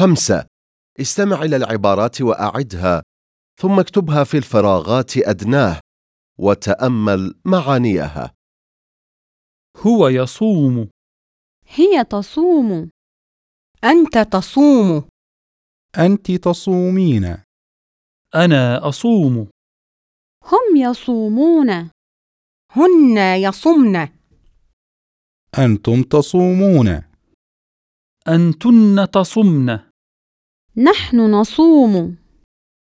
خمسة. استمع إلى العبارات وأعدها ثم اكتبها في الفراغات أدناه وتأمل معانيها. هو يصوم. هي تصوم. أنت تصوم. أنت تصومين. أنا أصوم. هم يصومون. هن يصمن. أنتم تصومون. أنتن تصمن. نحن نصوم.